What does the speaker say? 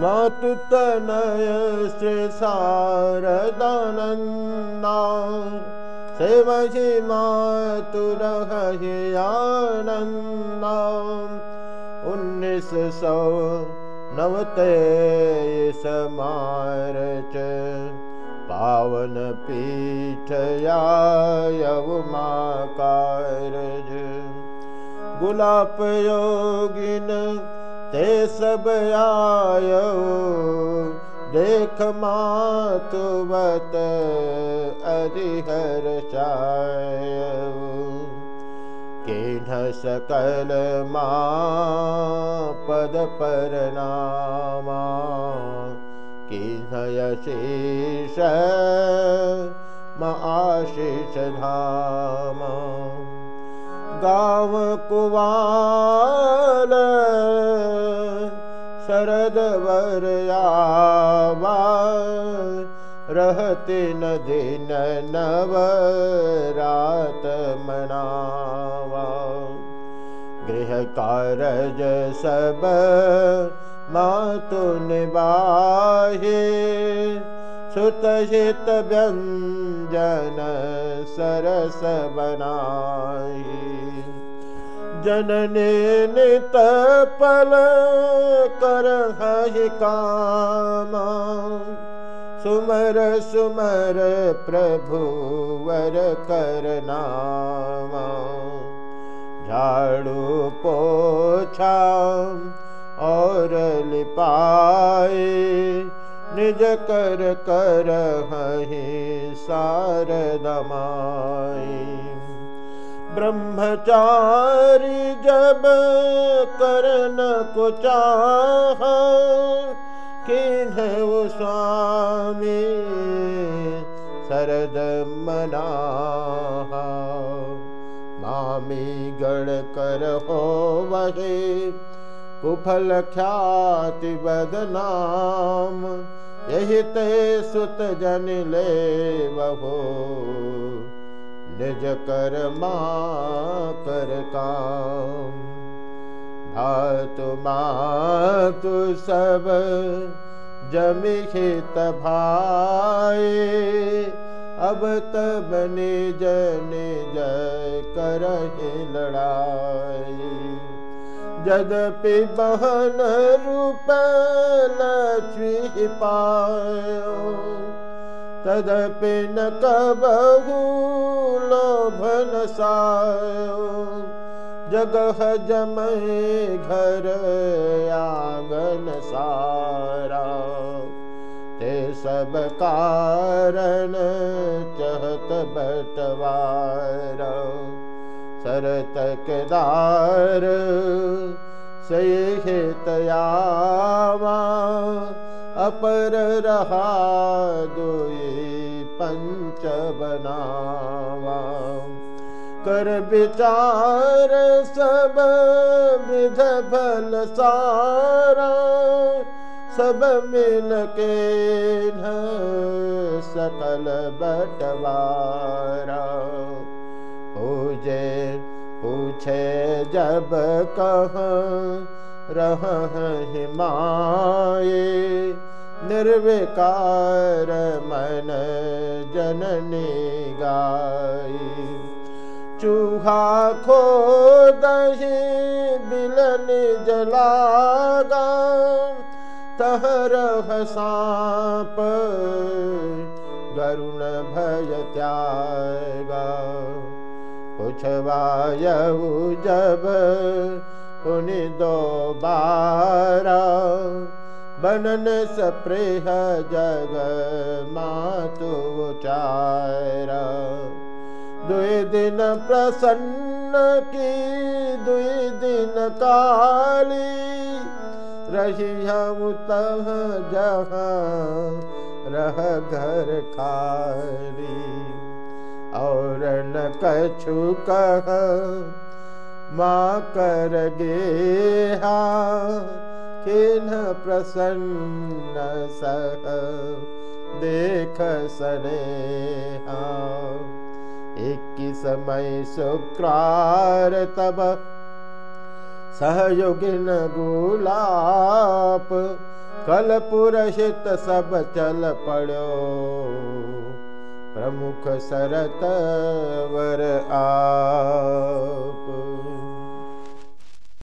मातुतनय श्री शारदानन्दा सेवहि मातुरहि आनन्दा उन्नीस सौ नवते समारच पावन पीठयायवमा कारज गुलाप योगिन ते सब आयो। देख मातुवत अधिहर चाय। केन सकल मा पद पर नामा। किन्हयशीष म आशिष धाम। गाव कुवाल शरद वरयावा रहते न दिन नव कारज सब मातु निबाहे सुतहित व्यञ्जन सरस बनाई जनने नित पल कर काम। सुमर सुमर प्रभु वर कर नाम। झाड़ू पोछा और लिपाए निज कर कर हही सारदमाई। ब्रह्मचारी जब करन को चाह वो स्वामी शरद मना मामी गण कर हो वहे, कुफल ख्याति बदनाम यही ते सुत जन ले बहो निज कर कर काम। धातु मातु सब जमिहित भाई अब तब निज निज कर लड़ाई यद्यपि बहन रूप लक्ष्मी पायो। तदपि न कबहू लोभन सायो। जगह जमय घर आंगन सारा। ते सब कारण चहत बटवार। सरत केदार सही तयावा अपर रहा दुई पंच बनावा कर विचार सब विध भल सारा सब मिल न सकल बटवारा। पूजे पूछे जब कह रह हिमाए निर्विकार मन जननी गाई। चूहा खो दही बिलन जलागा तहर सांप गरुण भय त्यागा। पुछवायु जब उन्हीं दो बारा बनन सप्रेह जग मातु चारा दुई दिन प्रसन्न की, दुई दिन काली। रही हम तह जहाँ रह घर खाली। और न कछु कह, माँ कर गे किन प्रसन्न सह। देख एक समय शुक्रार तब सहयोगिन गुलाप कलपुरहित सब चल पड़ो। प्रमुख सरत वर आ